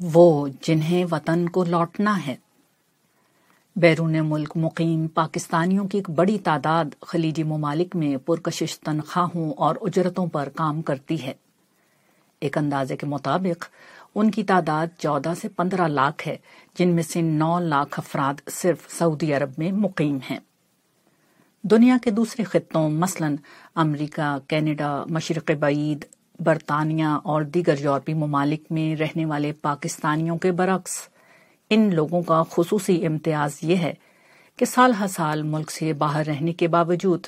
وہ جنہیں وطن کو لوٹنا ہے۔ بیرون ملک مقیم پاکستانیوں کی ایک بڑی تعداد خلیجی ممالک میں پرکشش تنخواہوں اور اجرتوں پر کام کرتی ہے۔ ایک اندازے کے مطابق، ان کی تعداد چودہ سے پندرہ لاکھ ہے، جن میں سے نو لاکھ افراد صرف سعودی عرب میں مقیم ہیں۔ دنیا کے دوسرے خطوں، مثلا امریکہ، کینیڈا، مشرق بعید برطانیہ اور دیگر یورپی ممالک میں رہنے والے پاکستانیوں کے برعکس، ان لوگوں کا خصوصی امتیاز یہ ہے کہ سال ہر سال ملک سے باہر رہنے کے باوجود،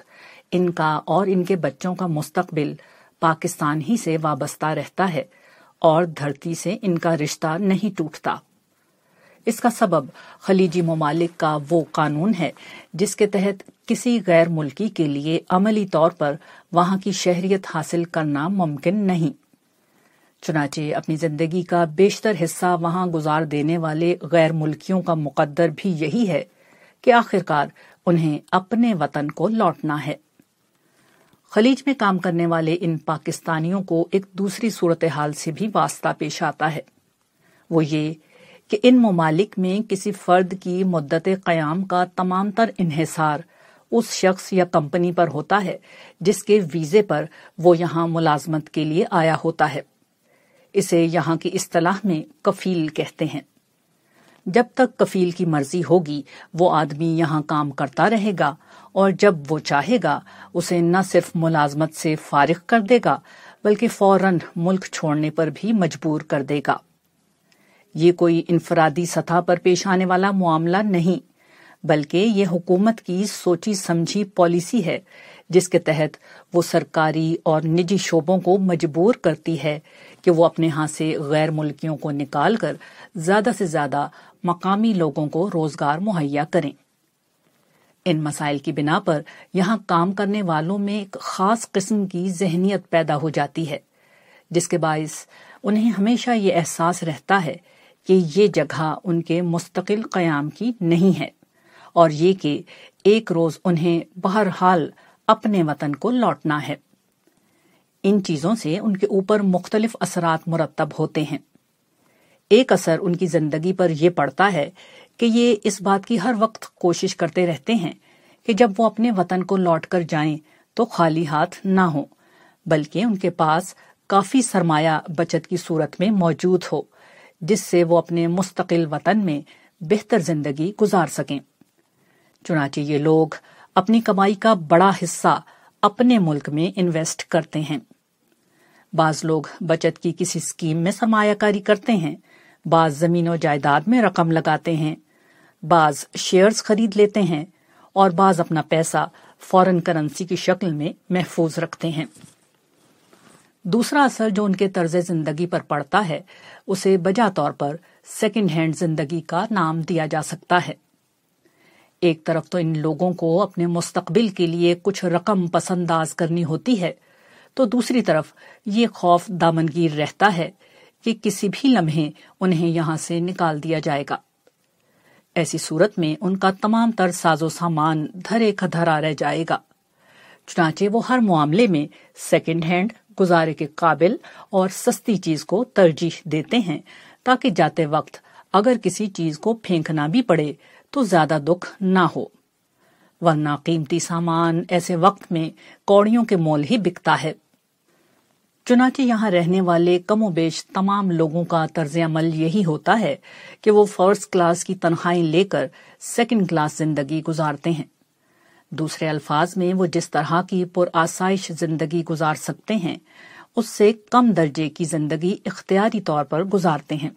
ان کا اور ان کے بچوں کا مستقبل پاکستان ہی سے وابستہ رہتا ہے اور دھرتی سے ان کا رشتہ نہیں ٹوٹتا۔ اس کا سبب خلیجی ممالک کا وہ قانون ہے جس کے تحت کسی غیر ملکی کے لیے عملی طور پر وہاں کی شہریت حاصل کرنا ممکن نہیں۔ چنانچہ اپنی زندگی کا بیشتر حصہ وہاں گزار دینے والے غیر ملکیوں کا مقدر بھی یہی ہے کہ آخرکار انہیں اپنے وطن کو لوٹنا ہے۔ خلیج میں کام کرنے والے ان پاکستانیوں کو ایک دوسری صورتحال سے بھی واسطہ پیش آتا ہے۔ وہ یہ کہ ان ممالک میں کسی فرد کی مدت قیام کا تمام تر انحصار اس شخص یا کمپنی پر ہوتا ہے جس کے ویزے پر وہ یہاں ملازمت کے لیے آیا ہوتا ہے۔ اسے یہاں کی اصطلاح میں کفیل کہتے ہیں۔ جب تک کفیل کی مرضی ہوگی، وہ آدمی یہاں کام کرتا رہے گا اور جب وہ چاہے گا، اسے نہ صرف ملازمت سے فارغ کر دے گا، بلکہ فوراً ملک چھوڑنے پر بھی مجبور کر دے گا۔ یہ کوئی انفرادی سطح پر پیش آنے والا معاملہ نہیں، بلکہ یہ حکومت کی سوچی سمجھی پالیسی ہے، جس کے تحت وہ سرکاری اور نجی شعبوں کو مجبور کرتی ہے کہ وہ اپنے ہاں سے غیر ملکیوں کو نکال کر زیادہ سے زیادہ مقامی لوگوں کو روزگار مہیا کریں۔ ان مسائل کی بنا پر یہاں کام کرنے والوں میں ایک خاص قسم کی ذہنیت پیدا ہو جاتی ہے، جس کے باعث انہیں ہمیشہ یہ احساس رہتا ہے کہ یہ جگہ ان کے مستقل قیام کی نہیں ہے اور یہ کہ ایک روز انہیں بہرحال اپنے وطن کو لوٹنا ہے۔ ان چیزوں سے ان کے اوپر مختلف اثرات مرتب ہوتے ہیں۔ ایک اثر ان کی زندگی پر یہ پڑتا ہے کہ یہ اس بات کی ہر وقت کوشش کرتے رہتے ہیں کہ جب وہ اپنے وطن کو لوٹ کر جائیں تو خالی ہاتھ نہ ہو بلکہ ان کے پاس کافی سرمایہ بچت کی صورت میں موجود ہو۔ جس سے وہ اپنے مستقل وطن میں بہتر زندگی گزار سکیں۔ چنانچہ یہ لوگ اپنی کمائی کا بڑا حصہ اپنے ملک میں انویسٹ کرتے ہیں۔ بعض لوگ بچت کی کسی اسکیم میں سرمایہ کاری کرتے ہیں، بعض زمین و جائیداد میں رقم لگاتے ہیں، بعض شیئرز خرید لیتے ہیں اور بعض اپنا پیسہ فورن کرنسی کی شکل میں محفوظ رکھتے ہیں۔ دوسرا اثر جو ان کے طرز زندگی پر پڑتا ہے، اسے بجا طور پر سیکنڈ ہینڈ زندگی کا نام دیا جا سکتا ہے۔ ایک طرف تو ان لوگوں کو اپنے مستقبل کے لیے کچھ رقم پسنداز کرنی ہوتی ہے، تو دوسری طرف یہ خوف دامنگیر رہتا ہے کہ کسی بھی لمحے انہیں یہاں سے نکال دیا جائے گا۔ ایسی صورت میں ان کا تمام تر ساز و سامان دھرے کھدھرا رہ جائے گا۔ چنانچہ وہ ہر معاملے میں سیکنڈ ہینڈ گزارے کے قابل اور سستی چیز کو ترجیح دیتے ہیں تاکہ جاتے وقت اگر کسی چیز کو پھینکنا بھی پڑے تو زیادہ دکھ نہ ہو۔ ورنہ قیمتی سامان ایسے وقت میں کوڑیوں کے مول ہی بکتا ہے۔ چنانچہ یہاں رہنے والے کم و بیش تمام لوگوں کا طرز عمل یہی ہوتا ہے کہ وہ فرسٹ کلاس کی تنخواہیں لے کر سیکنڈ کلاس زندگی گزارتے ہیں۔ دوسرے الفاظ میں وہ جس طرح کی پر آسائش زندگی گزار سکتے ہیں، اس سے کم درجے کی زندگی اختیاری طور پر گزارتے ہیں۔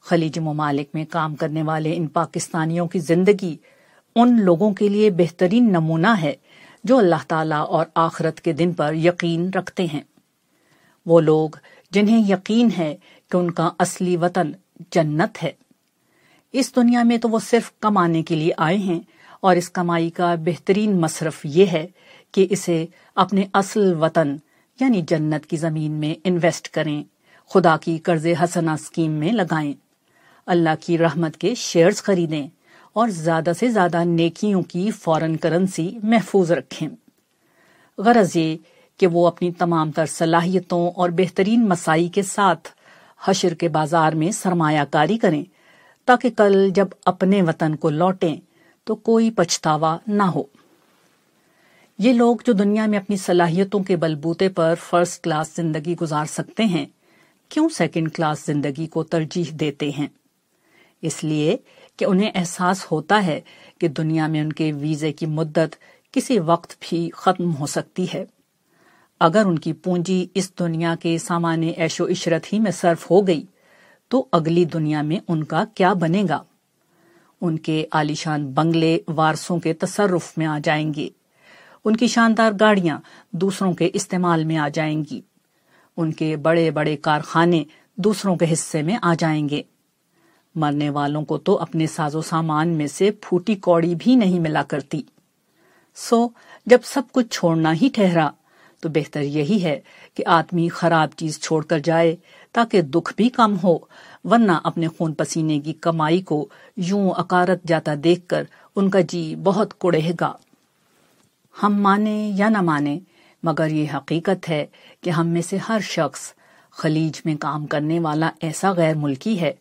خلیج ممالک میں کام کرنے والے ان پاکستانیوں کی زندگی ان لوگوں کے لیے بہترین نمونہ ہے جو اللہ تعالی اور آخرت کے دن پر یقین رکھتے ہیں۔ وہ لوگ جنہیں یقین ہے کہ ان کا اصلی وطن جنت ہے۔ اس دنیا میں تو وہ صرف کمانے کے لیے آئے ہیں اور اس کمائی کا بہترین مصرف یہ ہے کہ اسے اپنے اصل وطن یعنی جنت کی زمین میں انویسٹ کریں، خدا کی قرض حسنا اسکیم میں لگائیں۔ اللہ کی رحمت کے شیئرز خریدیں اور زیادہ سے زیادہ نیکیوں کی فورن کرنسی محفوظ رکھیں۔ غرض یہ کہ وہ اپنی تمام تر صلاحیتوں اور بہترین مسائی کے ساتھ حشر کے بازار میں سرمایہ کاری کریں، تاکہ کل جب اپنے وطن کو لوٹیں تو کوئی پچھتاوا نہ ہو۔ یہ لوگ جو دنیا میں اپنی صلاحیتوں کے بلبوتے پر فرسٹ کلاس زندگی گزار سکتے ہیں، کیوں سیکنڈ کلاس زندگی کو ترجیح دیتے ہیں؟ اس لیے کہ انہیں احساس ہوتا ہے کہ دنیا میں ان کے ویزے کی مدت کسی وقت بھی ختم ہو سکتی ہے۔ اگر ان کی پونجی اس دنیا کے سامان ایش و عشرت ہی میں صرف ہو گئی، تو اگلی دنیا میں ان کا کیا بنے گا؟ ان کے عالیشان بنگلے وارسوں کے تصرف میں آ جائیں گے۔ ان کی شاندار گاڑیاں دوسروں کے استعمال میں آ جائیں گی۔ ان کے بڑے بڑے کارخانے دوسروں کے حصے میں آ جائیں گے۔ مرنے والوں کو تو اپنے ساز و سامان میں سے پھوٹی کوڑی بھی نہیں ملا کرتی۔ سو، جب سب کچھ چھوڑنا ہی ٹھہرا، تو بہتر یہی ہے کہ آدمی خراب چیز چھوڑ کر جائے تاکہ دکھ بھی کم ہو۔ ورنہ اپنے خون پسینے کی کمائی کو یوں اکارت جاتا دیکھ کر ان کا جی بہت کڑے گا۔ ہم مانے یا نہ مانے، مگر یہ حقیقت ہے کہ ہم میں سے ہر شخص خلیج میں کام کرنے والا ایسا غیر ملکی ہے،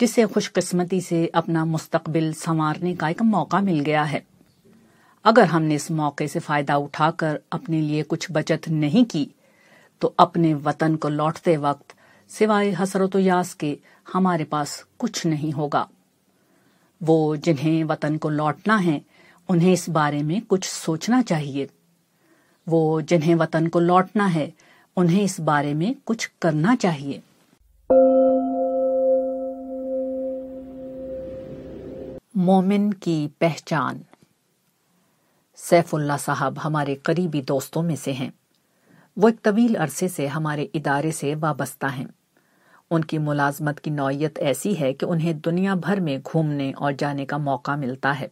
جسے خوش قسمتی سے اپنا مستقبل سنوارنے کا ایک موقع مل گیا ہے۔ اگر ہم نے اس موقع سے فائدہ اٹھا کر اپنے لیے کچھ بچت نہیں کی، تو اپنے وطن کو لوٹتے وقت سوائے حسرت و یاس کے ہمارے پاس کچھ نہیں ہوگا۔ وہ جنہیں وطن کو لوٹنا ہے، انہیں اس بارے میں کچھ سوچنا چاہیے۔ وہ جنہیں وطن کو لوٹنا ہے، انہیں اس بارے میں کچھ کرنا چاہیے۔ مومن کی پہچان۔ سیف اللہ صاحب ہمارے قریبی دوستوں میں سے ہیں۔ وہ ایک طویل عرصے سے ہمارے ادارے سے وابستہ ہیں۔ ان کی ملازمت کی نوعیت ایسی ہے کہ انہیں دنیا بھر میں گھومنے اور جانے کا موقع ملتا ہے۔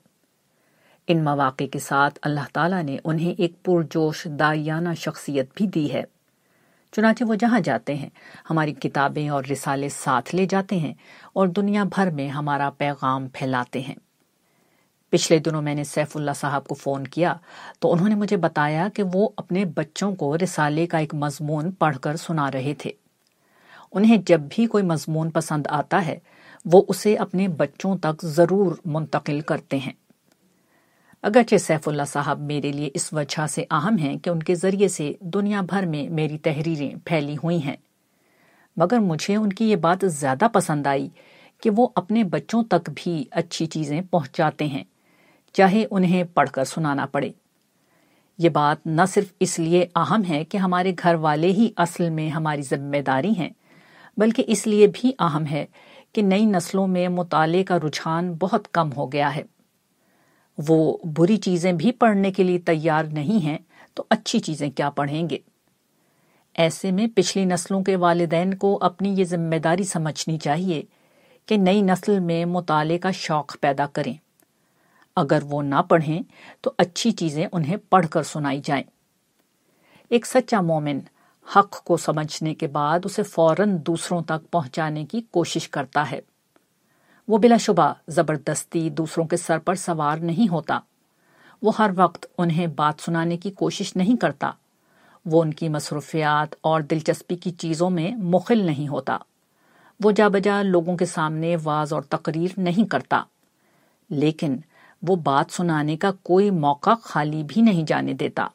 ان مواقع کے ساتھ اللہ تعالیٰ نے انہیں ایک پرجوش دائیانہ شخصیت بھی دی ہے۔ چنانچہ وہ جہاں جاتے ہیں، ہماری کتابیں اور رسالے ساتھ لے جاتے ہیں اور دنیا بھر میں ہمارا پیغام پھیلاتے ہیں۔ پچھلے دنوں میں نے سیف اللہ صاحب کو فون کیا تو انہوں نے مجھے بتایا کہ وہ اپنے بچوں کو رسالے کا ایک مضمون پڑھ کر سنا رہے تھے۔ انہیں جب بھی کوئی مضمون پسند آتا ہے، وہ اسے اپنے بچوں تک ضرور منتقل کرتے ہیں۔ اگرچہ سیف اللہ صاحب میرے لیے اس وجہ سے اہم ہیں کہ ان کے ذریعے سے دنیا بھر میں میری تحریریں پھیلی ہوئی ہیں، مگر مجھے ان کی یہ بات زیادہ پسند آئی کہ وہ اپنے بچوں تک بھی اچھی چیزیں پہنچاتے ہیں۔ چاہے انہیں پڑھ کر سنانا پڑے۔ یہ بات نہ صرف اس لیے اہم ہے کہ ہمارے گھر والے ہی اصل میں ہماری ذمہ داری ہیں، بلکہ اس لیے بھی اہم ہے کہ نئی نسلوں میں مطالعے کا رجحان بہت کم ہو گیا ہے۔ وہ بری چیزیں بھی پڑھنے کے لیے تیار نہیں ہیں تو اچھی چیزیں کیا پڑھیں گے؟ ایسے میں پچھلی نسلوں کے والدین کو اپنی یہ ذمہ داری سمجھنی چاہیے کہ نئی نسل میں مطالعے کا شوق پیدا کریں۔ اگر وہ نہ پڑھیں تو اچھی چیزیں انہیں پڑھ کر سنائی جائیں۔ ایک سچا مومن حق کو سمجھنے کے بعد اسے فوراً دوسروں تک پہنچانے کی کوشش کرتا ہے۔ وہ بلا شبہ زبردستی دوسروں کے سر پر سوار نہیں ہوتا۔ وہ ہر وقت انہیں بات سنانے کی کوشش نہیں کرتا۔ وہ ان کی مصروفیات اور دلچسپی کی چیزوں میں مخل نہیں ہوتا۔ وہ جا بجا لوگوں کے سامنے واز اور تقریر نہیں کرتا۔ لیکن وہ بات سنانے کا کوئی موقع خالی بھی نہیں جانے دیتا۔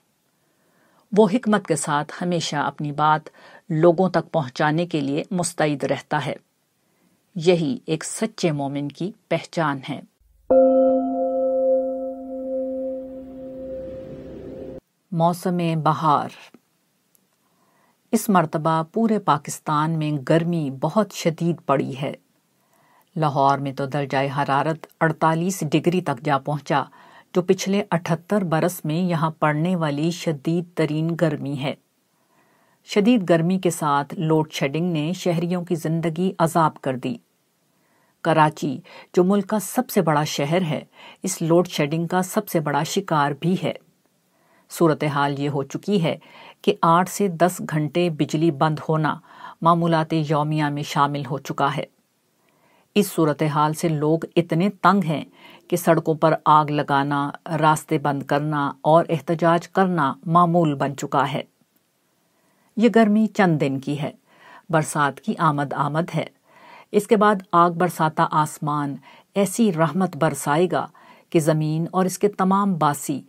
وہ حکمت کے ساتھ ہمیشہ اپنی بات لوگوں تک پہنچانے کے لیے مستعد رہتا ہے۔ یہی ایک سچے مومن کی پہچان ہے۔ موسم بہار۔ اس مرتبہ پورے پاکستان میں گرمی بہت شدید پڑی ہے۔ لاہور میں تو درجہ حرارت اڑتالیس ڈگری تک جا پہنچا، جو پچھلے اٹھتر برس میں یہاں پڑنے والی شدید ترین گرمی ہے۔ شدید گرمی کے ساتھ لوڈ شیڈنگ نے شہریوں کی زندگی عذاب کر دی۔ کراچی، جو ملک کا سب سے بڑا شہر ہے، اس لوڈ شیڈنگ کا سب سے بڑا شکار بھی ہے۔ صورتحال یہ ہو چکی ہے کہ آٹھ سے دس گھنٹے بجلی بند ہونا معمولات یومیہ میں شامل ہو چکا ہے۔ اس صورتحال سے لوگ اتنے تنگ ہیں کہ سڑکوں پر آگ لگانا، راستے بند کرنا اور احتجاج کرنا معمول بن چکا ہے۔ یہ گرمی چند دن کی ہے، برسات کی آمد آمد ہے۔ اس کے بعد آگ برساتا آسمان ایسی رحمت برسائے گا کہ زمین اور اس کے تمام باسی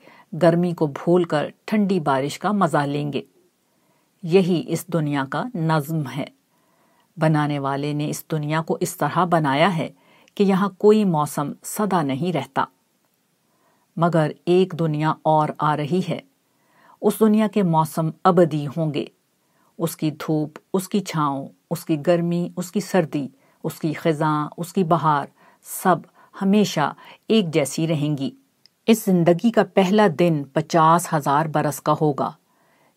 گرمی کو بھول کر ٹھنڈی بارش کا مزہ لیں گے۔ یہی اس دنیا کا نظم ہے۔ بنانے والے نے اس دنیا کو اس طرح بنایا ہے کہ یہاں کوئی موسم سدا نہیں رہتا۔ مگر ایک دنیا اور آ رہی ہے۔ اس دنیا کے موسم ابدی ہوں گے۔ اس کی دھوپ، اس کی چھاؤں، اس کی گرمی، اس کی سردی، اس کی خزاں، اس کی بہار، سب ہمیشہ ایک جیسی رہیں گی۔ اس زندگی کا پہلا دن پچاس ہزار برس کا ہوگا۔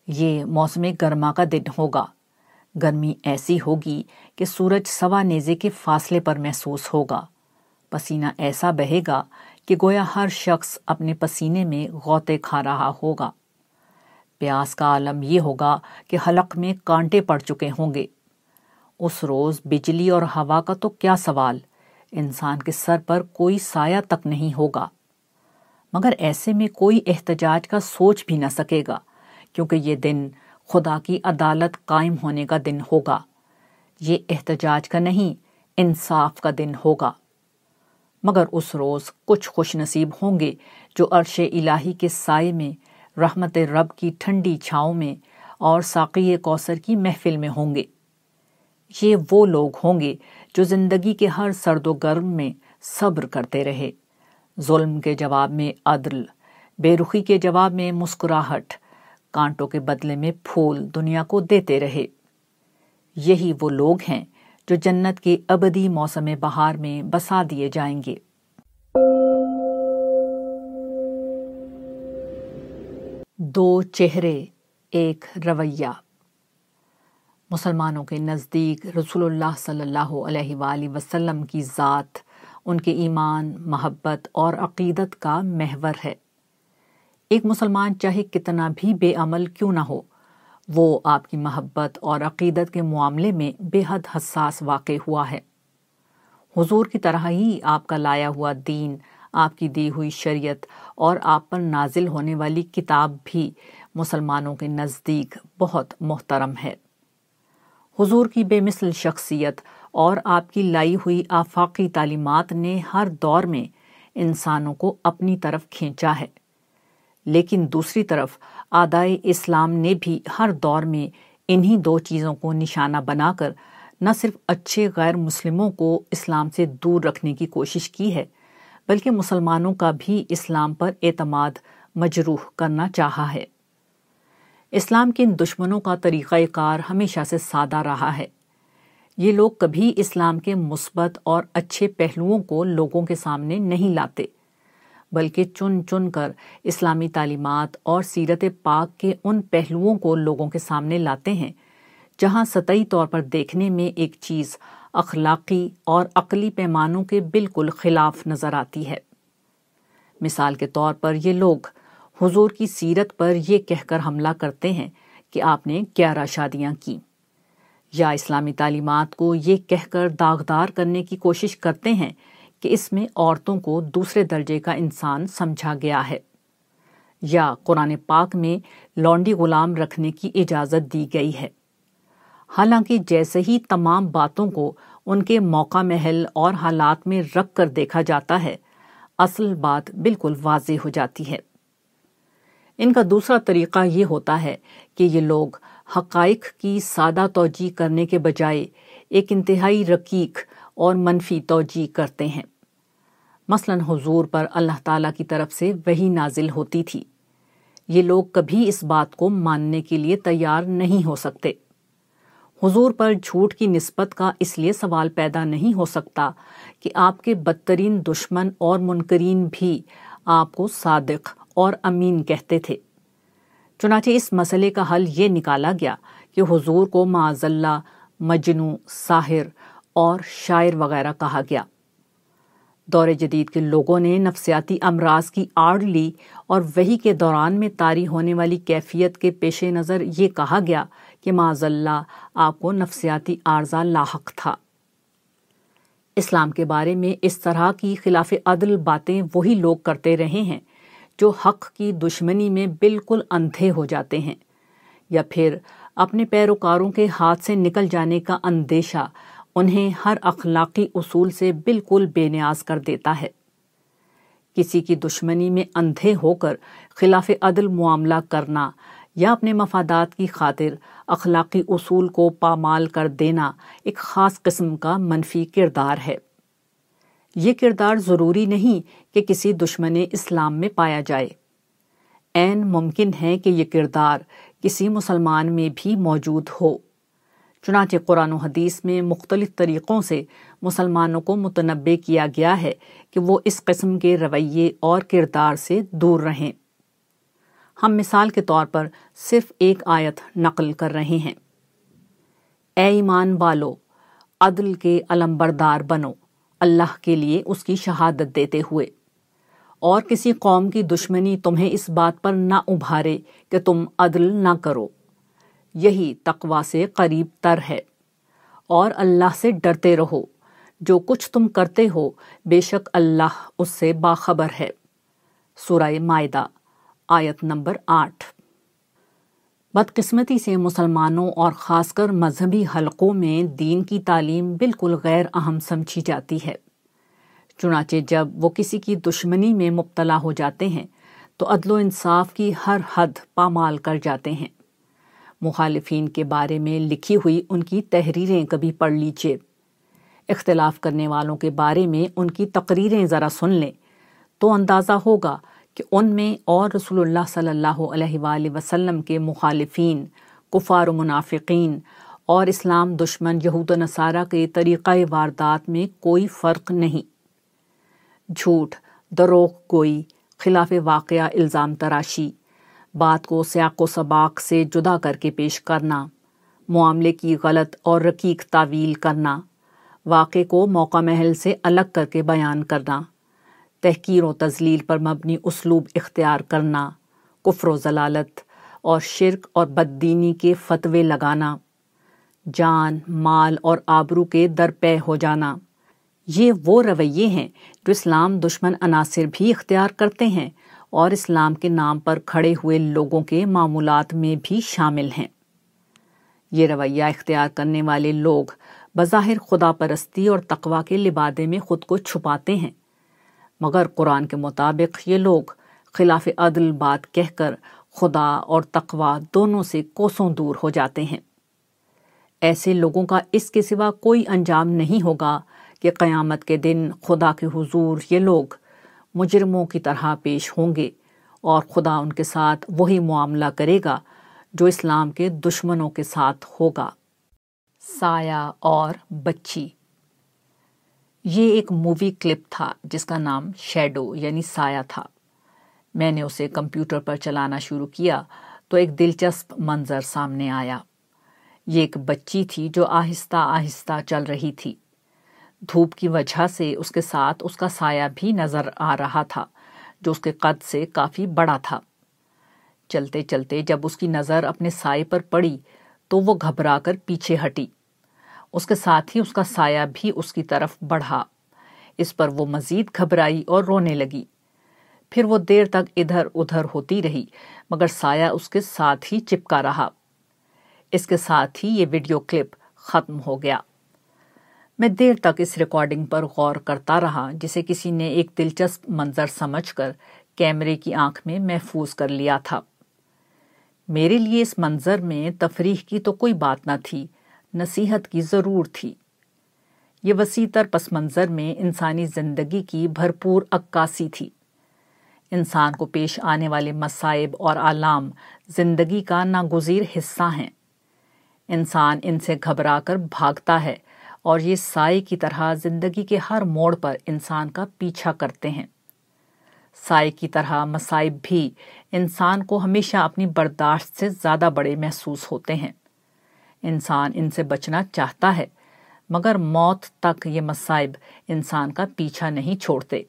یہ موسم گرما کا دن ہوگا۔ گرمی ایسی ہوگی کہ سورج سوا نیزے کے فاصلے پر محسوس ہوگا۔ پسینہ ایسا بہے گا کہ گویا ہر شخص اپنے پسینے میں غوطے کھا رہا ہوگا۔ پیاس کا عالم یہ ہوگا کہ حلق میں کانٹے پڑ چکے ہوں گے۔ اس روز بجلی اور ہوا کا تو کیا سوال؟ انسان کے سر پر کوئی سایہ تک نہیں ہوگا۔ مگر ایسے میں کوئی احتجاج کا سوچ بھی نہ سکے گا، کیونکہ یہ دن خدا کی عدالت قائم ہونے کا دن ہوگا۔ یہ احتجاج کا نہیں، انصاف کا دن ہوگا۔ مگر اس روز کچھ خوش نصیب ہوں گے جو عرش الہی کے سائے میں، رحمت رب کی ٹھنڈی چھاؤں میں اور ساقی کوثر کی محفل میں ہوں گے۔ یہ وہ لوگ ہوں گے جو زندگی کے ہر سرد و گرم میں صبر کرتے رہے۔ ظلم کے جواب میں عدل، بے رخی کے جواب میں مسکراہٹ کانٹوں کے بدلے میں پھول دنیا کو دیتے رہے۔ یہی وہ لوگ ہیں جو جنت کے ابدی موسم بہار میں بسا دیے جائیں گے۔ دو چہرے، ایک رویہ۔ مسلمانوں کے نزدیک رسول اللہ صلی اللہ علیہ وآلہ وسلم کی ذات، ان کے ایمان، محبت اور عقیدت کا محور ہے۔ ایک مسلمان چاہے کتنا بھی بے عمل کیوں نہ ہو۔ وہ آپ کی محبت اور عقیدت کے معاملے میں بے حد حساس واقع ہوا ہے۔ حضور کی طرح ہی آپ کا لایا ہوا دین، آپ کی دی ہوئی شریعت اور آپ پر نازل ہونے والی کتاب بھی مسلمانوں کے نزدیک بہت محترم ہے۔ حضور کی بے مثل شخصیت اور آپ کی لائی ہوئی آفاقی تعلیمات نے ہر دور میں انسانوں کو اپنی طرف کھینچا ہے۔ لیکن دوسری طرف آدائے اسلام نے بھی ہر دور میں انہی دو چیزوں کو نشانہ بنا کر نہ صرف اچھے غیر مسلموں کو اسلام سے دور رکھنے کی کوشش کی ہے، بلکہ مسلمانوں کا بھی اسلام پر اعتماد مجروح کرنا چاہا ہے۔ اسلام کے ان دشمنوں کا طریقہ کار ہمیشہ سے سادہ رہا ہے۔ یہ لوگ کبھی اسلام کے مثبت اور اچھے پہلوؤں کو لوگوں کے سامنے نہیں لاتے۔ بلکہ چن چن کر اسلامی تعلیمات اور سیرت پاک کے ان پہلوؤں کو لوگوں کے سامنے لاتے ہیں، جہاں سطحی طور پر دیکھنے میں ایک چیز اخلاقی اور عقلی پیمانوں کے بالکل خلاف نظر آتی ہے۔ مثال کے طور پر یہ لوگ حضور کی سیرت پر یہ کہہ کر حملہ کرتے ہیں کہ آپ نے گیارہ شادیاں کی یا اسلامی تعلیمات کو یہ کہہ کر داغدار کرنے کی کوشش کرتے ہیں کہ اس میں عورتوں کو دوسرے درجے کا انسان سمجھا گیا ہے، یا قرآن پاک میں لونڈی غلام رکھنے کی اجازت دی گئی ہے۔ حالانکہ جیسے ہی تمام باتوں کو ان کے موقع محل اور حالات میں رکھ کر دیکھا جاتا ہے، اصل بات بالکل واضح ہو جاتی ہے۔ ان کا دوسرا طریقہ یہ ہوتا ہے کہ یہ لوگ حقائق کی سادہ توجہ کرنے کے بجائے ایک انتہائی رقیق اور منفی توجہ کرتے ہیں۔ مثلا حضور پر اللہ تعالیٰ کی طرف سے وہی نازل ہوتی تھی۔ یہ لوگ کبھی اس بات کو ماننے کے لیے تیار نہیں ہو سکتے۔ حضور پر جھوٹ کی نسبت کا اس لیے سوال پیدا نہیں ہو سکتا کہ آپ کے بدترین دشمن اور منکرین بھی آپ کو صادق اور امین کہتے تھے۔ چنانچہ اس مسئلے کا حل یہ نکالا گیا کہ حضور کو معذ اللہ مجنو ساحر اور شاعر وغیرہ کہا گیا۔ دور جدید کے لوگوں نے نفسیاتی امراض کی آڑ لی اور وہی کے دوران میں تاری ہونے والی کیفیت کے پیش نظر یہ کہا گیا کہ معذ اللہ آپ کو نفسیاتی عارضہ لاحق تھا۔ اسلام کے بارے میں اس طرح کی خلاف عدل باتیں وہی لوگ کرتے رہے ہیں جو حق کی دشمنی میں بالکل اندھے ہو جاتے ہیں یا پھر اپنے پیروکاروں کے ہاتھ سے نکل جانے کا اندیشہ انہیں ہر اخلاقی اصول سے بالکل بے نیاز کر دیتا ہے۔ کسی کی دشمنی میں اندھے ہو کر خلاف عدل معاملہ کرنا یا اپنے مفادات کی خاطر اخلاقی اصول کو پامال کر دینا ایک خاص قسم کا منفی کردار ہے۔ یہ کردار ضروری نہیں کہ کسی دشمن اسلام میں پایا جائے۔ این ممکن ہے کہ یہ کردار کسی مسلمان میں بھی موجود ہو۔ چنانچہ قرآن و حدیث میں مختلف طریقوں سے مسلمانوں کو متنبع کیا گیا ہے کہ وہ اس قسم کے رویے اور کردار سے دور رہیں۔ ہم مثال کے طور پر صرف ایک آیت نقل کر رہے ہیں۔ اے ایمان والو، عدل کے علم بردار بنو، اللہ کے لیے اس کی شہادت دیتے ہوئے۔ اور کسی قوم کی دشمنی تمہیں اس بات پر نہ ابھارے کہ تم عدل نہ کرو۔ یہی تقوا سے قریب تر ہے۔ اور اللہ سے ڈرتے رہو۔ جو کچھ تم کرتے ہو، بے شک اللہ اس سے باخبر ہے۔ سورہ معدہ آیت نمبر آٹھ۔ بدقسمتی سے مسلمانوں اور خاص کر مذہبی حلقوں میں دین کی تعلیم بالکل غیر اہم سمجھی جاتی ہے۔ چنانچہ جب وہ کسی کی دشمنی میں مبتلا ہو جاتے ہیں، تو عدل و انصاف کی ہر حد پامال کر جاتے ہیں۔ مخالفین کے بارے میں لکھی ہوئی ان کی تحریریں کبھی پڑھ لیجیے اختلاف کرنے والوں کے بارے میں ان کی تقریریں ذرا سن لیں۔ تو اندازہ ہوگا کہ ان میں اور رسول اللہ صلی اللہ علیہ وآلہ وسلم کے مخالفین، کفار و منافقین اور اسلام دشمن یہود و نصارہ کے طریقہ واردات میں کوئی فرق نہیں۔ جھوٹ، دروغ گوئی، خلاف واقعہ الزام تراشی۔ بات کو سیاق و سباق سے جدا کر کے پیش کرنا، معاملے کی غلط اور رقیق تعویل کرنا واقع کو موقع محل سے الگ کر کے بیان کرنا، تحقیر و تزلیل پر مبنی اسلوب اختیار کرنا، کفر و ضلالت اور شرک اور بددینی کے فتوے لگانا، جان، مال اور آبرو کے درپے ہو جانا۔ یہ وہ رویے ہیں جو اسلام دشمن عناصر بھی اختیار کرتے ہیں اور اسلام کے نام پر کھڑے ہوئے لوگوں کے معمولات میں بھی شامل ہیں۔ یہ رویہ اختیار کرنے والے لوگ بظاہر خدا پرستی اور تقوا کے لبادے میں خود کو چھپاتے ہیں۔ مگر قرآن کے مطابق یہ لوگ خلاف عدل بات کہہ کر خدا اور تقوا دونوں سے کوسوں دور ہو جاتے ہیں۔ ایسے لوگوں کا اس کے سوا کوئی انجام نہیں ہوگا کہ قیامت کے دن خدا کے حضور یہ لوگ مجرموں کی طرح پیش ہوں گے اور خدا ان کے ساتھ وہی معاملہ کرے گا جو اسلام کے دشمنوں کے ساتھ ہوگا۔ سایہ اور بچی۔ یہ ایک مووی کلپ تھا جس کا نام شیڈو یعنی سایہ تھا۔ میں نے اسے کمپیوٹر پر چلانا شروع کیا تو ایک دلچسپ منظر سامنے آیا۔ یہ ایک بچی تھی جو آہستہ آہستہ چل رہی تھی۔ دھوپ کی وجہ سے اس کے ساتھ اس کا سایہ بھی نظر آ رہا تھا، جو اس کے قد سے کافی بڑا تھا۔ چلتے چلتے جب اس کی نظر اپنے سائے پر پڑی تو وہ گھبرا کر پیچھے ہٹی۔ اس کے ساتھ ہی اس کا سایہ بھی اس کی طرف بڑھا۔ اس پر وہ مزید گھبرائی اور رونے لگی۔ پھر وہ دیر تک ادھر ادھر ہوتی رہی، مگر سایہ اس کے ساتھ ہی چپکا رہا۔ اس کے ساتھ ہی یہ ویڈیو کلپ ختم ہو گیا۔ میں دیر تک اس ریکارڈنگ پر غور کرتا رہا، جسے کسی نے ایک دلچسپ منظر سمجھ کر کیمرے کی آنکھ میں محفوظ کر لیا تھا۔ میرے لیے اس منظر میں تفریح کی تو کوئی بات نہ تھی، نصیحت کی ضرور تھی۔ یہ وسیع تر پس منظر میں انسانی زندگی کی بھرپور عکاسی تھی۔ انسان کو پیش آنے والے مصائب اور آلام زندگی کا ناگزیر حصہ ہیں۔ انسان ان سے گھبرا کر بھاگتا ہے۔ اور یہ سائے کی طرح زندگی کے ہر موڑ پر انسان کا پیچھا کرتے ہیں۔ سائے کی طرح مصائب بھی انسان کو ہمیشہ اپنی برداشت سے زیادہ بڑے محسوس ہوتے ہیں۔ انسان ان سے بچنا چاہتا ہے، مگر موت تک یہ مصائب انسان کا پیچھا نہیں چھوڑتے۔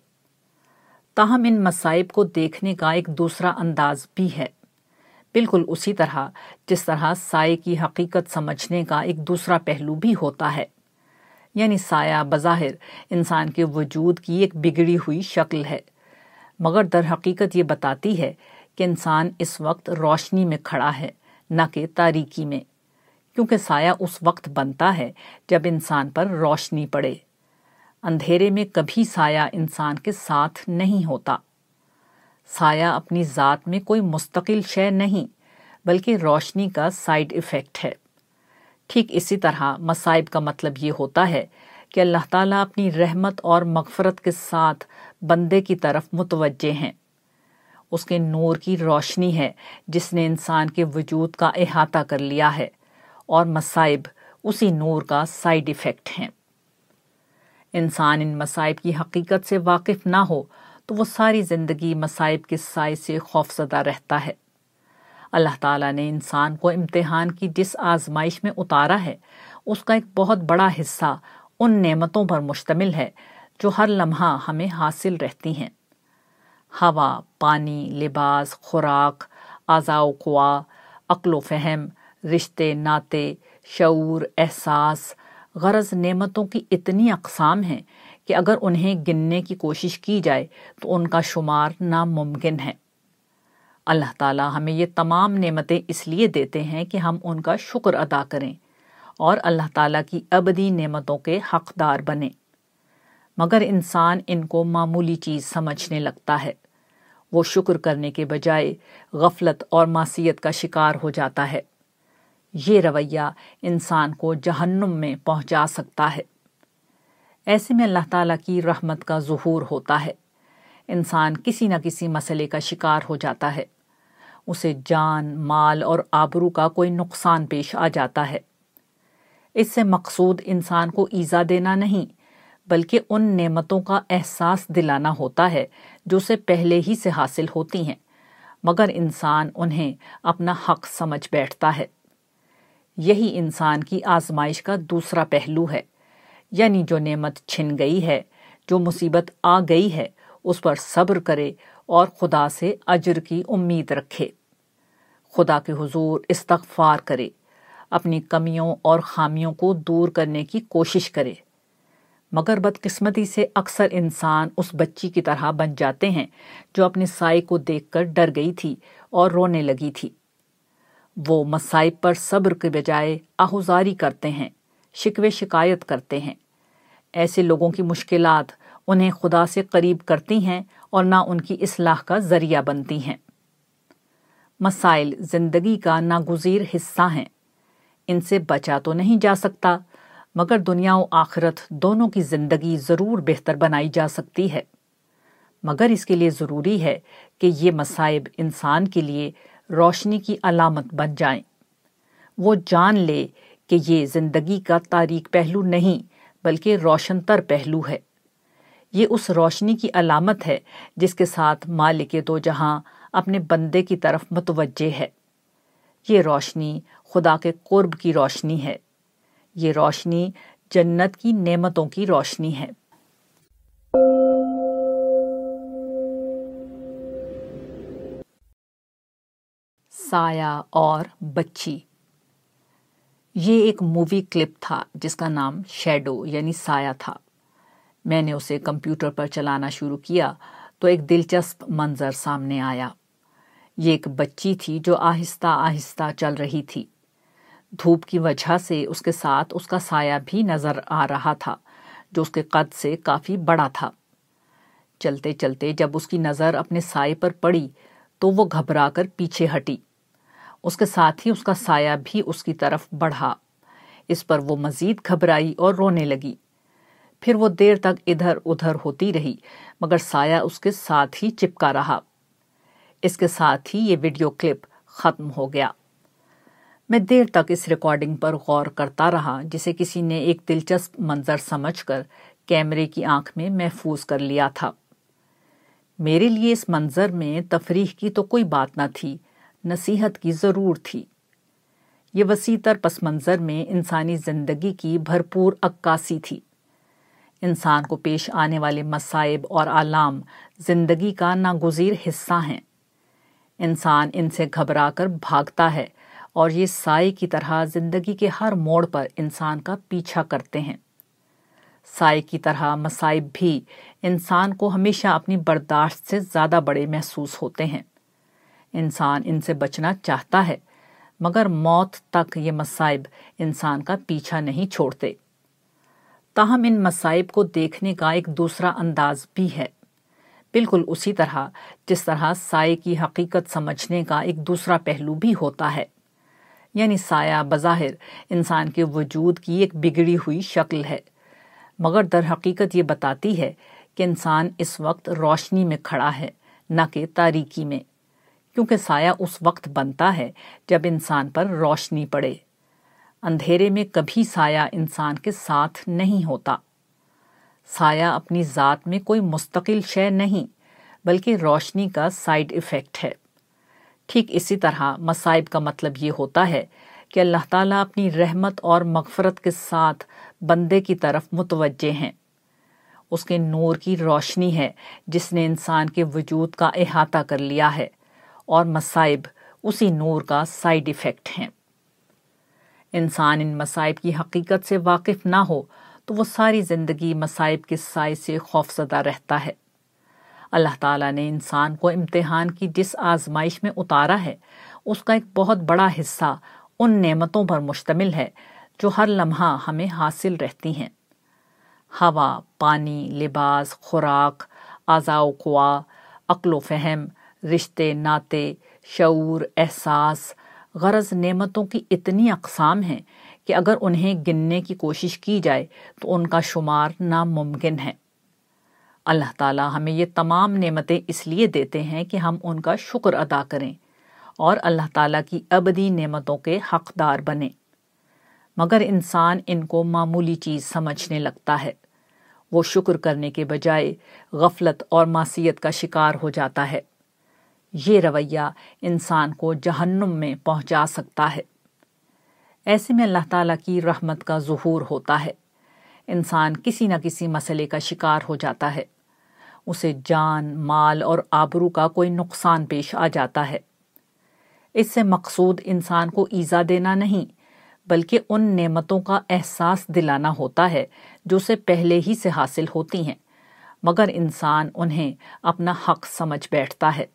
تاہم ان مصائب کو دیکھنے کا ایک دوسرا انداز بھی ہے۔ بالکل اسی طرح جس طرح سائے کی حقیقت سمجھنے کا ایک دوسرا پہلو بھی ہوتا ہے۔ یعنی سایہ بظاہر، انسان کے وجود کی ایک بگڑی ہوئی شکل ہے۔ مگر در حقیقت یہ بتاتی ہے کہ انسان اس وقت روشنی میں کھڑا ہے، نہ کہ تاریکی میں، کیونکہ سایہ اس وقت بنتا ہے جب انسان پر روشنی پڑے۔ اندھیرے میں کبھی سایہ انسان کے ساتھ نہیں ہوتا۔ سایہ اپنی ذات میں کوئی مستقل شے نہیں، بلکہ روشنی کا سائیڈ ایفیکٹ ہے۔ ٹھیک اسی طرح مصائب کا مطلب یہ ہوتا ہے کہ اللہ تعالیٰ اپنی رحمت اور مغفرت کے ساتھ بندے کی طرف متوجہ ہیں۔ اس کے نور کی روشنی ہے جس نے انسان کے وجود کا احاطہ کر لیا ہے اور مصائب اسی نور کا سائیڈ ایفیکٹ ہیں۔ انسان ان مصائب کی حقیقت سے واقف نہ ہو تو وہ ساری زندگی مصائب کے سائے سے خوفزدہ رہتا ہے۔ اللہ تعالیٰ نے انسان کو امتحان کی جس آزمائش میں اتارا ہے، اس کا ایک بہت بڑا حصہ ان نعمتوں پر مشتمل ہے جو ہر لمحہ ہمیں حاصل رہتی ہیں۔ ہوا، پانی، لباس، خوراک و قوا، عقل و فہم، رشتے ناطے شعور، احساس، غرض نعمتوں کی اتنی اقسام ہیں کہ اگر انہیں گننے کی کوشش کی جائے تو ان کا شمار ناممکن ہے۔ اللہ تعالیٰ ہمیں یہ تمام نعمتیں اس لیے دیتے ہیں کہ ہم ان کا شکر ادا کریں اور اللہ تعالیٰ کی ابدی نعمتوں کے حقدار بنیں۔ مگر انسان ان کو معمولی چیز سمجھنے لگتا ہے۔ وہ شکر کرنے کے بجائے غفلت اور معصیت کا شکار ہو جاتا ہے۔ یہ رویہ انسان کو جہنم میں پہنچا سکتا ہے۔ ایسے میں اللہ تعالیٰ کی رحمت کا ظہور ہوتا ہے۔ انسان کسی نہ کسی مسئلے کا شکار ہو جاتا ہے۔ اسے جان، مال اور آبرو کا کوئی نقصان پیش آ جاتا ہے۔ اس سے مقصود انسان کو ایزا دینا نہیں، بلکہ ان نعمتوں کا احساس دلانا ہوتا ہے جو اسے پہلے ہی سے حاصل ہوتی ہیں۔ مگر انسان انہیں اپنا حق سمجھ بیٹھتا ہے۔ یہی انسان کی آزمائش کا دوسرا پہلو ہے یعنی جو نعمت چھن گئی ہے، جو مصیبت آ گئی ہے، اس پر صبر کرے اور خدا سے اجر کی امید رکھے۔ خدا کے حضور استغفار کرے، اپنی کمیوں اور خامیوں کو دور کرنے کی کوشش کرے۔ مگر بدقسمتی سے اکثر انسان اس بچی کی طرح بن جاتے ہیں جو اپنے سائے کو دیکھ کر ڈر گئی تھی اور رونے لگی تھی۔ وہ مسائب پر صبر کے بجائے آہوزاری کرتے ہیں، شکوے شکایت کرتے ہیں۔ ایسے لوگوں کی مشکلات انہیں خدا سے قریب کرتی ہیں اور نہ ان کی اصلاح کا ذریعہ بنتی ہیں۔ مسائل زندگی کا ناگزیر حصہ ہیں۔ ان سے بچا تو نہیں جا سکتا، مگر دنیا و آخرت دونوں کی زندگی ضرور بہتر بنائی جا سکتی ہے۔ مگر اس کے لیے ضروری ہے کہ یہ مسائب انسان کے لیے روشنی کی علامت بن جائیں۔ وہ جان لے کہ یہ زندگی کا تاریخ پہلو نہیں، بلکہ روشن تر پہلو ہے۔ یہ اس روشنی کی علامت ہے جس کے ساتھ مالک دو جہاں اپنے بندے کی طرف متوجہ ہے۔ یہ روشنی خدا کے قرب کی روشنی ہے۔ یہ روشنی جنت کی نعمتوں کی روشنی ہے۔ سایہ اور بچی۔ یہ ایک مووی کلپ تھا جس کا نام شیڈو یعنی سایہ تھا۔ میں نے اسے کمپیوٹر پر چلانا شروع کیا تو ایک دلچسپ منظر سامنے آیا۔ یہ ایک بچی تھی جو آہستہ آہستہ چل رہی تھی۔ دھوپ کی وجہ سے اس کے ساتھ اس کا سایہ بھی نظر آ رہا تھا، جو اس کے قد سے کافی بڑا تھا۔ چلتے چلتے جب اس کی نظر اپنے سائے پر پڑی تو وہ گھبرا کر پیچھے ہٹی۔ اس کے ساتھ ہی اس کا سایہ بھی اس کی طرف بڑھا۔ اس پر وہ مزید گھبرائی اور رونے لگی۔ پھر وہ دیر تک ادھر ادھر ہوتی رہی، مگر سایہ اس کے ساتھ ہی چپکا رہا۔ اس کے ساتھ ہی یہ ویڈیو کلپ ختم ہو گیا۔ میں دیر تک اس ریکارڈنگ پر غور کرتا رہا، جسے کسی نے ایک دلچسپ منظر سمجھ کر کیمرے کی آنکھ میں محفوظ کر لیا تھا۔ میرے لیے اس منظر میں تفریح کی تو کوئی بات نہ تھی، نصیحت کی ضرور تھی۔ یہ وسیع تر پس منظر میں انسانی زندگی کی بھرپور عکاسی تھی۔ انسان کو پیش آنے والے مصائب اور علام زندگی کا ناگزیر حصہ ہیں۔ انسان ان سے گھبرا کر بھاگتا ہے اور یہ سائے کی طرح زندگی کے ہر موڑ پر انسان کا پیچھا کرتے ہیں۔ سائے کی طرح مصائب بھی انسان کو ہمیشہ اپنی برداشت سے زیادہ بڑے محسوس ہوتے ہیں۔ انسان ان سے بچنا چاہتا ہے، مگر موت تک یہ مصائب انسان کا پیچھا نہیں چھوڑتے۔ تاہم ان مصائب کو دیکھنے کا ایک دوسرا انداز بھی ہے۔ بالکل اسی طرح جس طرح سائے کی حقیقت سمجھنے کا ایک دوسرا پہلو بھی ہوتا ہے۔ یعنی سایہ بظاہر انسان کے وجود کی ایک بگڑی ہوئی شکل ہے۔ مگر در حقیقت یہ بتاتی ہے کہ انسان اس وقت روشنی میں کھڑا ہے، نہ کہ تاریکی میں، کیونکہ سایہ اس وقت بنتا ہے جب انسان پر روشنی پڑے۔ اندھیرے میں کبھی سایہ انسان کے ساتھ نہیں ہوتا۔ سایہ اپنی ذات میں کوئی مستقل شے نہیں، بلکہ روشنی کا سائیڈ ایفیکٹ ہے۔ ٹھیک اسی طرح مصائب کا مطلب یہ ہوتا ہے کہ اللہ تعالیٰ اپنی رحمت اور مغفرت کے ساتھ بندے کی طرف متوجہ ہیں۔ اس کے نور کی روشنی ہے جس نے انسان کے وجود کا احاطہ کر لیا ہے، اور مصائب اسی نور کا سائیڈ ایفیکٹ ہیں۔ انسان ان مصائب کی حقیقت سے واقف نہ ہو تو وہ ساری زندگی مصائب کے سائے سے خوفزدہ رہتا ہے۔ اللہ تعالیٰ نے انسان کو امتحان کی جس آزمائش میں اتارا ہے، اس کا ایک بہت بڑا حصہ ان نعمتوں پر مشتمل ہے جو ہر لمحہ ہمیں حاصل رہتی ہیں۔ ہوا، پانی، لباس، خوراک و قوا، عقل و فہم، رشتے، ناطے، شعور، احساس غرض نعمتوں کی اتنی اقسام ہیں کہ اگر انہیں گننے کی کوشش کی جائے تو ان کا شمار ناممکن ہے۔ اللہ تعالیٰ ہمیں یہ تمام نعمتیں اس لیے دیتے ہیں کہ ہم ان کا شکر ادا کریں اور اللہ تعالیٰ کی ابدی نعمتوں کے حقدار بنیں۔ مگر انسان ان کو معمولی چیز سمجھنے لگتا ہے۔ وہ شکر کرنے کے بجائے غفلت اور معصیت کا شکار ہو جاتا ہے۔ یہ رویہ انسان کو جہنم میں پہنچا سکتا ہے۔ ایسے میں اللہ تعالیٰ کی رحمت کا ظہور ہوتا ہے۔ انسان کسی نہ کسی مسئلے کا شکار ہو جاتا ہے۔ اسے جان، مال اور آبرو کا کوئی نقصان پیش آ جاتا ہے۔ اس سے مقصود انسان کو ایزا دینا نہیں، بلکہ ان نعمتوں کا احساس دلانا ہوتا ہے جو اسے پہلے ہی سے حاصل ہوتی ہیں۔ مگر انسان انہیں اپنا حق سمجھ بیٹھتا ہے۔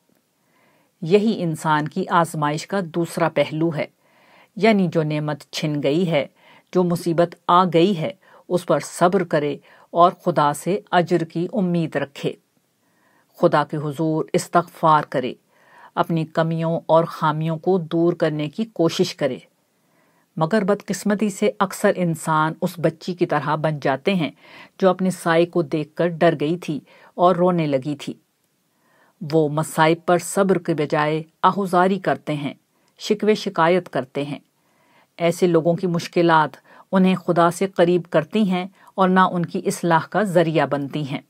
یہی انسان کی آزمائش کا دوسرا پہلو ہے یعنی جو نعمت چھن گئی ہے، جو مصیبت آ گئی ہے، اس پر صبر کرے اور خدا سے اجر کی امید رکھے۔ خدا کے حضور استغفار کرے، اپنی کمیوں اور خامیوں کو دور کرنے کی کوشش کرے۔ مگر بدقسمتی سے اکثر انسان اس بچی کی طرح بن جاتے ہیں جو اپنے سائے کو دیکھ کر ڈر گئی تھی اور رونے لگی تھی۔ وہ مسائب پر صبر کے بجائے آہوزاری کرتے ہیں، شکوے شکایت کرتے ہیں۔ ایسے لوگوں کی مشکلات انہیں خدا سے قریب کرتی ہیں اور نہ ان کی اصلاح کا ذریعہ بنتی ہیں۔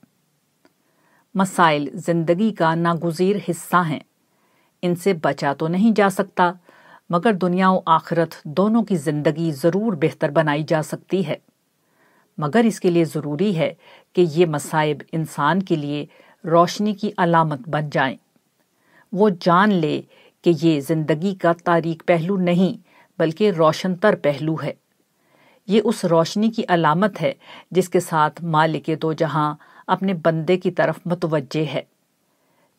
مسائل زندگی کا ناگزیر حصہ ہیں۔ ان سے بچا تو نہیں جا سکتا، مگر دنیا و آخرت دونوں کی زندگی ضرور بہتر بنائی جا سکتی ہے۔ مگر اس کے لیے ضروری ہے کہ یہ مصائب انسان کے لیے روشنی کی علامت بن جائیں۔ وہ جان لے کہ یہ زندگی کا تاریخ پہلو نہیں، بلکہ روشن تر پہلو ہے۔ یہ اس روشنی کی علامت ہے جس کے ساتھ مالک دو جہاں اپنے بندے کی طرف متوجہ ہے۔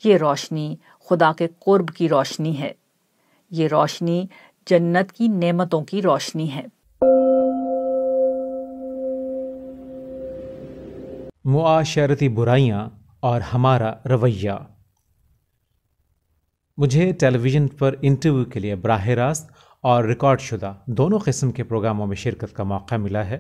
یہ روشنی خدا کے قرب کی روشنی ہے۔ یہ روشنی جنت کی نعمتوں کی روشنی ہے۔ معاشرتی برائیاں اور ہمارا رویہ۔ مجھے ٹیلی ویژن پر انٹرویو کے لیے براہ راست اور ریکارڈ شدہ دونوں قسم کے پروگراموں میں شرکت کا موقع ملا ہے۔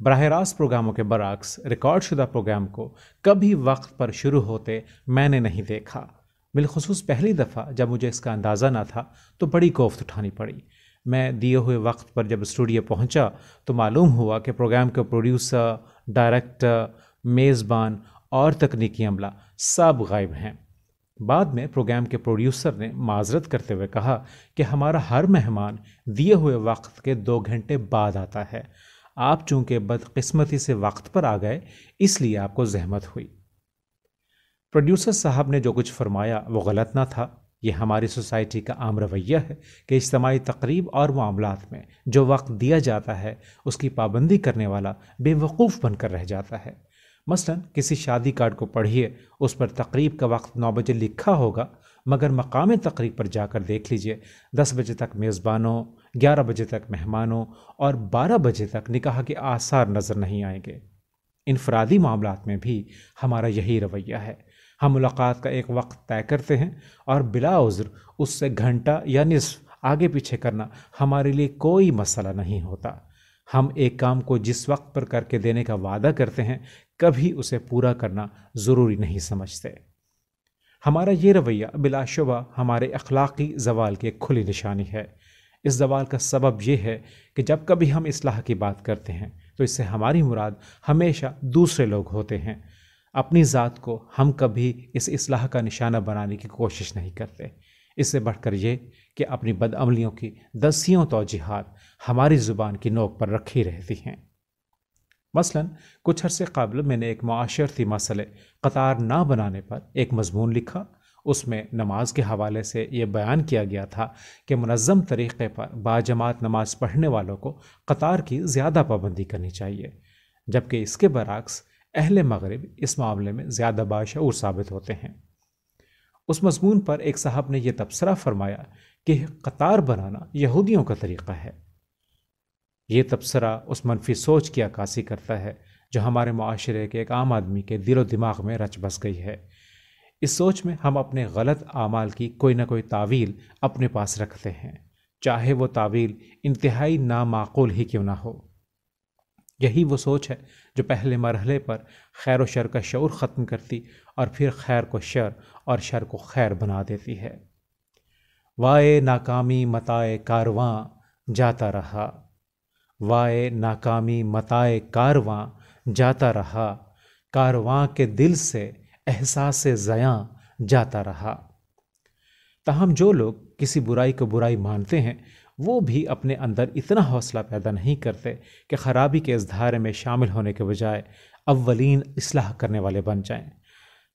براہ راست پروگراموں کے برعکس، ریکارڈ شدہ پروگرام کو کبھی وقت پر شروع ہوتے میں نے نہیں دیکھا۔ بالخصوص پہلی دفعہ جب مجھے اس کا اندازہ نہ تھا تو بڑی کوفت اٹھانی پڑی۔ میں دیے ہوئے وقت پر جب اسٹوڈیو پہنچا تو معلوم ہوا کہ پروگرام کے پروڈیوسر، ڈائریکٹر، میزبان اور تکنیکی عملہ سب غائب ہیں۔ بعد میں پروگرام کے پروڈیوسر نے معذرت کرتے ہوئے کہا کہ ہمارا ہر مہمان دیے ہوئے وقت کے دو گھنٹے بعد آتا ہے۔ آپ چونکہ بدقسمتی سے وقت پر آ گئے، اس لیے آپ کو زحمت ہوئی۔ پروڈیوسر صاحب نے جو کچھ فرمایا وہ غلط نہ تھا۔ یہ ہماری سوسائٹی کا عام رویہ ہے کہ اجتماعی تقریب اور معاملات میں جو وقت دیا جاتا ہے، اس کی پابندی کرنے والا بے وقوف بن کر رہ جاتا ہے۔ مثلا کسی شادی کارڈ کو پڑھیے، اس پر تقریب کا وقت نو بجے لکھا ہوگا، مگر مقام تقریب پر جا کر دیکھ لیجیے، دس بجے تک میزبانوں، گیارہ بجے تک مہمانوں اور بارہ بجے تک نکاح کے آثار نظر نہیں آئیں گے۔ انفرادی معاملات میں بھی ہمارا یہی رویہ ہے۔ ہم ملاقات کا ایک وقت طے کرتے ہیں اور بلا عذر اس سے گھنٹہ یا نصف آگے پیچھے کرنا ہمارے لیے کوئی مسئلہ نہیں ہوتا۔ ہم ایک کام کو جس وقت پر کر کے دینے کا وعدہ کرتے ہیں کبھی اسے پورا کرنا ضروری نہیں سمجھتے۔ ہمارا یہ رویہ بلا شبہ ہمارے اخلاقی زوال کی ایک کھلی نشانی ہے۔ اس زوال کا سبب یہ ہے کہ جب کبھی ہم اصلاح کی بات کرتے ہیں، تو اس سے ہماری مراد ہمیشہ دوسرے لوگ ہوتے ہیں۔ اپنی ذات کو ہم کبھی اس اصلاح کا نشانہ بنانے کی کوشش نہیں کرتے۔ اس سے بڑھ کر یہ کہ اپنی بدعملیوں کی دسیوں توجہات ہماری زبان کی نوک پر رکھی رہتی ہیں۔ مثلا، کچھ عرصے قبل میں نے ایک معاشرتی مسئلے قطار نہ بنانے پر ایک مضمون لکھا۔ اس میں نماز کے حوالے سے یہ بیان کیا گیا تھا کہ منظم طریقے پر باجماعت نماز پڑھنے والوں کو قطار کی زیادہ پابندی کرنی چاہیے، جبکہ اس کے برعکس اہل مغرب اس معاملے میں زیادہ باشعور ثابت ہوتے ہیں۔ اس مضمون پر ایک صاحب نے یہ تبصرہ فرمایا کہ قطار بنانا یہودیوں کا طریقہ ہے۔ یہ تبصرہ اس منفی سوچ کی عکاسی کرتا ہے جو ہمارے معاشرے کے ایک عام آدمی کے دل و دماغ میں رچ بس گئی ہے۔ اس سوچ میں ہم اپنے غلط اعمال کی کوئی نہ کوئی تعویل اپنے پاس رکھتے ہیں، چاہے وہ تعویل انتہائی نامعقول ہی کیوں نہ ہو۔ یہی وہ سوچ ہے جو پہلے مرحلے پر خیر و شر کا شعور ختم کرتی اور پھر خیر کو شر اور شر کو خیر بنا دیتی ہے۔ وائے ناکامی متائے کارواں جاتا رہا۔ وائے ناکامی متائے کارواں جاتا رہا، کارواں کے دل سے احساس زیاں جاتا رہا۔ تاہم جو لوگ کسی برائی کو برائی مانتے ہیں، وہ بھی اپنے اندر اتنا حوصلہ پیدا نہیں کرتے کہ خرابی کے اس دھارے میں شامل ہونے کے بجائے اولین اصلاح کرنے والے بن جائیں۔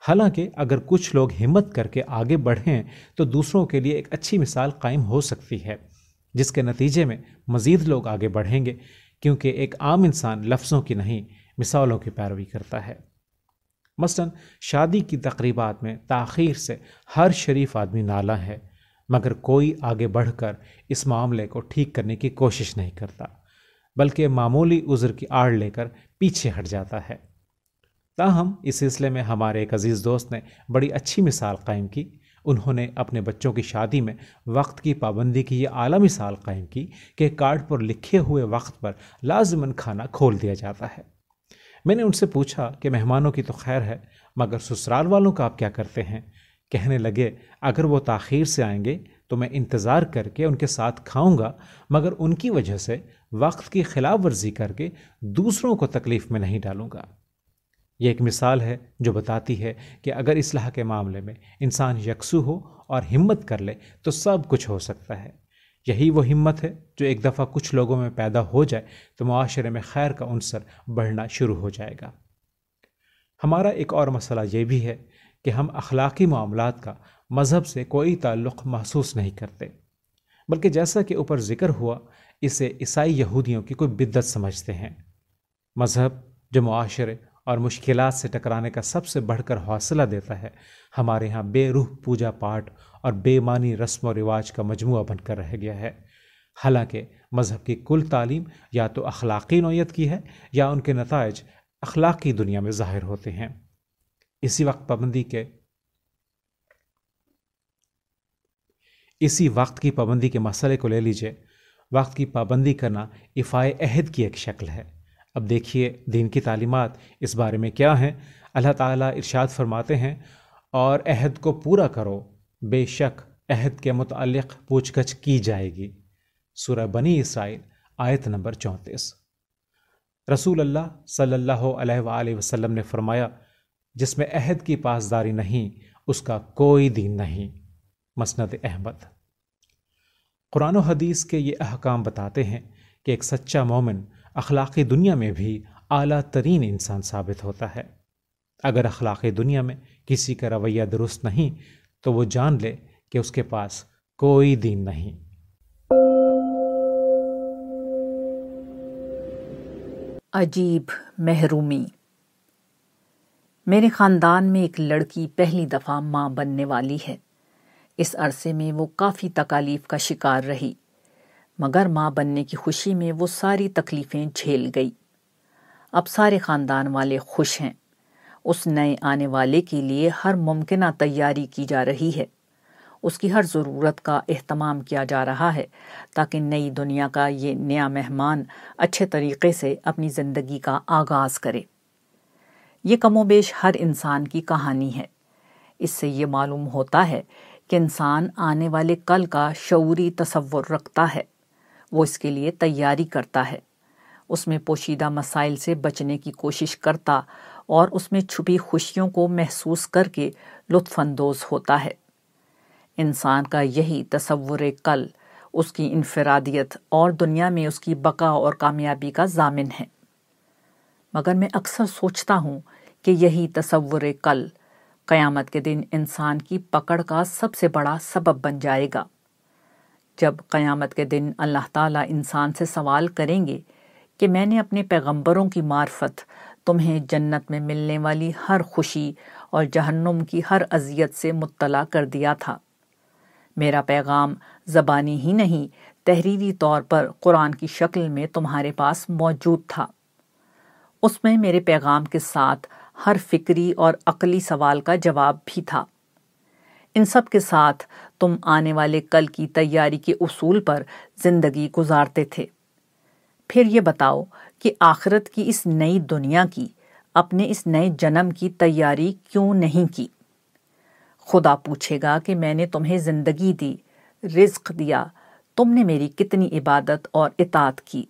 حالانکہ اگر کچھ لوگ ہمت کر کے آگے بڑھیں، تو دوسروں کے لیے ایک اچھی مثال قائم ہو سکتی ہے۔ جس کے نتیجے میں مزید لوگ آگے بڑھیں گے، کیونکہ ایک عام انسان لفظوں کی نہیں، مثالوں کی پیروی کرتا ہے۔ مثلا، شادی کی تقریبات میں تاخیر سے ہر شریف آدمی نالا ہے، مگر کوئی آگے بڑھ کر اس معاملے کو ٹھیک کرنے کی کوشش نہیں کرتا، بلکہ معمولی عذر کی آڑ لے کر پیچھے ہٹ جاتا ہے۔ تاہم، اس سلسلے میں ہمارے ایک عزیز دوست نے بڑی اچھی مثال قائم کی۔ انہوں نے اپنے بچوں کی شادی میں وقت کی پابندی کی، یہ اعلیٰ مثال قائم کی کہ کارڈ پر لکھے ہوئے وقت پر لازماً کھانا کھول دیا جاتا ہے۔ میں نے ان سے پوچھا کہ مہمانوں کی تو خیر ہے، مگر سسرال والوں کا آپ کیا کرتے ہیں؟ کہنے لگے، اگر وہ تاخیر سے آئیں گے تو میں انتظار کر کے ان کے ساتھ کھاؤں گا، مگر ان کی وجہ سے وقت کی خلاف ورزی کر کے دوسروں کو تکلیف میں نہیں ڈالوں گا۔ یہ ایک مثال ہے جو بتاتی ہے کہ اگر اصلاح کے معاملے میں انسان یکسو ہو اور ہمت کر لے تو سب کچھ ہو سکتا ہے۔ یہی وہ ہمت ہے جو ایک دفعہ کچھ لوگوں میں پیدا ہو جائے تو معاشرے میں خیر کا عنصر بڑھنا شروع ہو جائے گا۔ ہمارا ایک اور مسئلہ یہ بھی ہے کہ ہم اخلاقی معاملات کا مذہب سے کوئی تعلق محسوس نہیں کرتے، بلکہ جیسا کہ اوپر ذکر ہوا، اسے عیسائی یہودیوں کی کوئی بدت سمجھتے ہیں۔ مذہب جو معاشرے اور مشکلات سے ٹکرانے کا سب سے بڑھ کر حوصلہ دیتا ہے۔ ہمارے ہاں بے روح پوجا پاٹ اور بے معنی رسم و رواج کا مجموعہ بن کر رہ گیا ہے۔ حالانکہ مذہب کی کل تعلیم یا تو اخلاقی نوعیت کی ہے یا ان کے نتائج اخلاقی دنیا میں ظاہر ہوتے ہیں۔ اسی وقت پابندی کے اسی وقت کی پابندی کے مسئلے کو لے لیجیے۔ وقت کی پابندی کرنا افائے عہد کی ایک شکل ہے۔ اب دیکھیے دین کی تعلیمات اس بارے میں کیا ہیں۔ اللہ تعالیٰ ارشاد فرماتے ہیں، اور عہد کو پورا کرو، بے شک عہد کے متعلق پوچھ گچھ کی جائے گی۔ سورہ بنی اسرائیل، آیت نمبر چونتیس۔ رسول اللہ صلی اللہ علیہ وآلہ وسلم نے فرمایا، جس میں عہد کی پاسداری نہیں، اس کا کوئی دین نہیں۔ مسند احمد۔ قرآن و حدیث کے یہ احکام بتاتے ہیں کہ ایک سچا مومن اخلاقی دنیا میں بھی اعلیٰ ترین انسان ثابت ہوتا ہے۔ اگر اخلاقی دنیا میں کسی کا رویہ درست نہیں، تو وہ جان لے کہ اس کے پاس کوئی دین نہیں۔ عجیب محرومی۔ میرے خاندان میں ایک لڑکی پہلی دفعہ ماں بننے والی ہے۔ اس عرصے میں وہ کافی تکالیف کا شکار رہی۔ مگر ماں بننے کی خوشی میں وہ ساری تکلیفیں جھیل گئی۔ اب سارے خاندان والے خوش ہیں۔ اس نئے آنے والے کے لیے ہر ممکنہ تیاری کی جا رہی ہے۔ اس کی ہر ضرورت کا اہتمام کیا جا رہا ہے تاکہ نئی دنیا کا یہ نیا مہمان اچھے طریقے سے اپنی زندگی کا آغاز کرے۔ یہ کم و بیش ہر انسان کی کہانی ہے۔ اس سے یہ معلوم ہوتا ہے کہ انسان آنے والے کل کا شعوری تصور رکھتا ہے۔ وہ اس کے لیے تیاری کرتا ہے۔ اس میں پوشیدہ مسائل سے بچنے کی کوشش کرتا اور اس میں چھپی خوشیوں کو محسوس کر کے لطف اندوز ہوتا ہے۔ انسان کا یہی تصور کل، اس کی انفرادیت اور دنیا میں اس کی بقا اور کامیابی کا ضامن ہے۔ مگر میں اکثر سوچتا ہوں کہ یہی تصور کل قیامت کے دن انسان کی پکڑ کا سب سے بڑا سبب بن جائے گا۔ جب قیامت کے دن اللہ تعالیٰ انسان سے سوال کریں گے کہ میں نے اپنے پیغمبروں کی معرفت، تمہیں جنت میں ملنے والی ہر خوشی اور جہنم کی ہر اذیت سے مطلع کر دیا تھا۔ میرا پیغام زبانی ہی نہیں، تحریری طور پر قرآن کی شکل میں تمہارے پاس موجود تھا۔ اس میں میرے پیغام کے ساتھ ہر فکری اور عقلی سوال کا جواب بھی تھا۔ ان سب کے ساتھ تم آنے والے کل کی تیاری کے اصول پر زندگی گزارتے تھے۔ پھر یہ بتاؤ کہ آخرت کی اس نئی دنیا کی، اپنے اس نئے جنم کی تیاری کیوں نہیں کی؟ خدا پوچھے گا کہ میں نے تمہیں زندگی دی، رزق دیا، تم نے میری کتنی عبادت اور اطاعت کی۔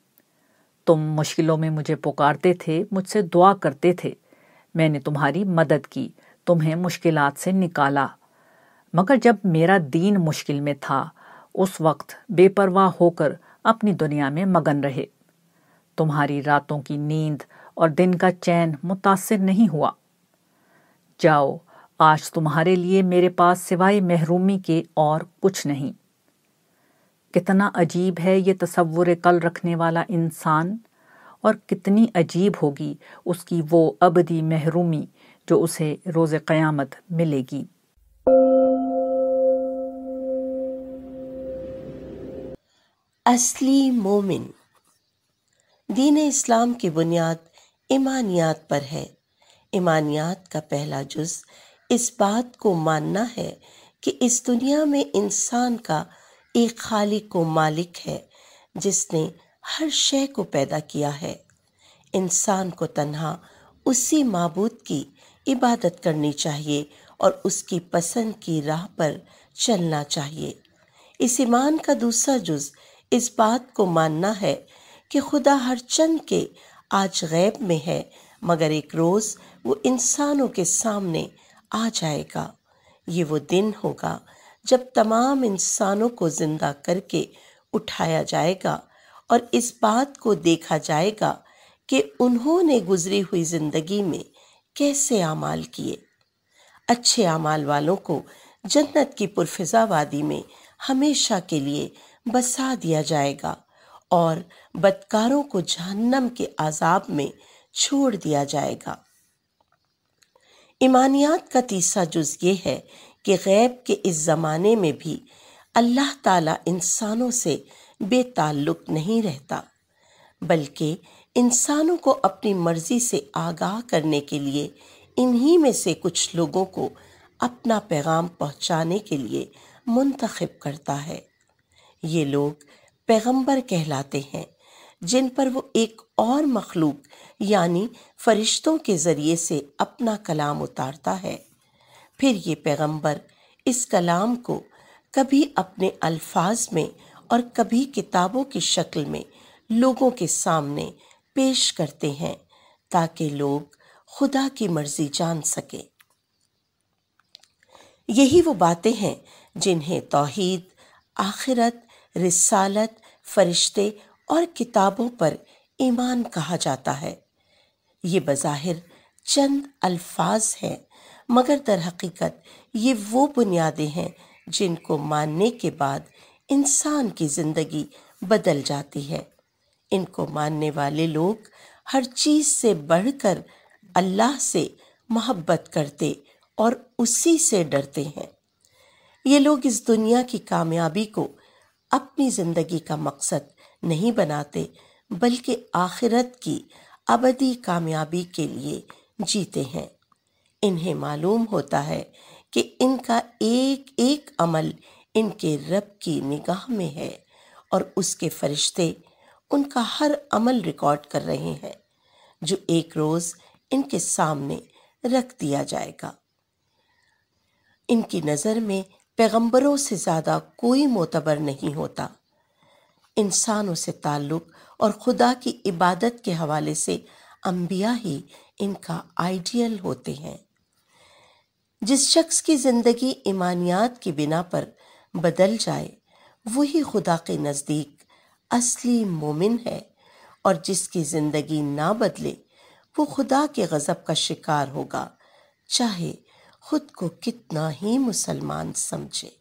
تم مشکلوں میں مجھے پکارتے تھے، مجھ سے دعا کرتے تھے۔ میں نے تمہاری مدد کی، تمہیں مشکلات سے نکالا۔ مگر جب میرا دین مشکل میں تھا، اس وقت بے پرواہ ہو کر اپنی دنیا میں مگن رہے۔ تمہاری راتوں کی نیند اور دن کا چین متاثر نہیں ہوا۔ جاؤ، آج تمہارے لیے میرے پاس سوائے محرومی کے اور کچھ نہیں۔ کتنا عجیب ہے یہ تصور کل رکھنے والا انسان، اور کتنی عجیب ہوگی اس کی وہ ابدی محرومی جو اسے روز قیامت ملے گی۔ اصلی مومن۔ دین اسلام کی بنیاد ایمانیات پر ہے۔ ایمانیات کا پہلا جز اس بات کو ماننا ہے کہ اس دنیا میں انسان کا ایک خالق و مالک ہے، جس نے ہر شے کو پیدا کیا ہے۔ انسان کو تنہا، اسی معبود کی عبادت کرنی چاہیے اور اس کی پسند کی راہ پر چلنا چاہیے۔ اس ایمان کا دوسرا جز اس بات کو ماننا ہے کہ خدا ہر چند کے آج غیب میں ہے، مگر ایک روز وہ انسانوں کے سامنے آ جائے گا۔ یہ وہ دن ہوگا جب تمام انسانوں کو زندہ کر کے اٹھایا جائے گا اور اس بات کو دیکھا جائے گا کہ انہوں نے گزری ہوئی زندگی میں کیسے اعمال کیے۔ اچھے اعمال والوں کو جنت کی پرفضا وادی میں ہمیشہ کے لیے بسا دیا جائے گا اور بدکاروں کو جہنم کے عذاب میں چھوڑ دیا جائے گا۔ ایمانیات کا تیسرا جز یہ ہے کہ غیب کے اس زمانے میں بھی اللہ تعالیٰ انسانوں سے بے تعلق نہیں رہتا، بلکہ انسانوں کو اپنی مرضی سے آگاہ کرنے کے لیے، انہی میں سے کچھ لوگوں کو اپنا پیغام پہنچانے کے لیے منتخب کرتا ہے۔ یہ لوگ پیغمبر کہلاتے ہیں، جن پر وہ ایک اور مخلوق یعنی فرشتوں کے ذریعے سے اپنا کلام اتارتا ہے۔ پھر یہ پیغمبر اس کلام کو کبھی اپنے الفاظ میں اور کبھی کتابوں کی شکل میں لوگوں کے سامنے پیش کرتے ہیں تاکہ لوگ خدا کی مرضی جان سکیں۔ یہی وہ باتیں ہیں جنہیں توحید، آخرت رسالت، فرشتے اور کتابوں پر ایمان کہا جاتا ہے۔ یہ بظاہر چند الفاظ ہیں، مگر در حقیقت یہ وہ بنیادیں ہیں جن کو ماننے کے بعد انسان کی زندگی بدل جاتی ہے۔ ان کو ماننے والے لوگ ہر چیز سے بڑھ کر اللہ سے محبت کرتے اور اسی سے ڈرتے ہیں۔ یہ لوگ اس دنیا کی کامیابی کو اپنی زندگی کا مقصد نہیں بناتے، بلکہ آخرت کی ابدی کامیابی کے لیے جیتے ہیں۔ انہیں معلوم ہوتا ہے کہ ان کا ایک ایک عمل ان کے رب کی نگاہ میں ہے اور اس کے فرشتے ان کا ہر عمل ریکارڈ کر رہے ہیں، جو ایک روز ان کے سامنے رکھ دیا جائے گا۔ ان کی نظر میں پیغمبروں سے زیادہ کوئی معتبر نہیں ہوتا۔ انسانوں سے تعلق اور خدا کی عبادت کے حوالے سے انبیاء ہی ان کا آئیڈیل ہوتے ہیں۔ جس شخص کی زندگی ایمانیات کی بنا پر بدل جائے، وہی خدا کے نزدیک اصلی مومن ہے اور جس کی زندگی نہ بدلے، وہ خدا کے غضب کا شکار ہوگا، چاہے خود کو کتنا ہی مسلمان سمجھے۔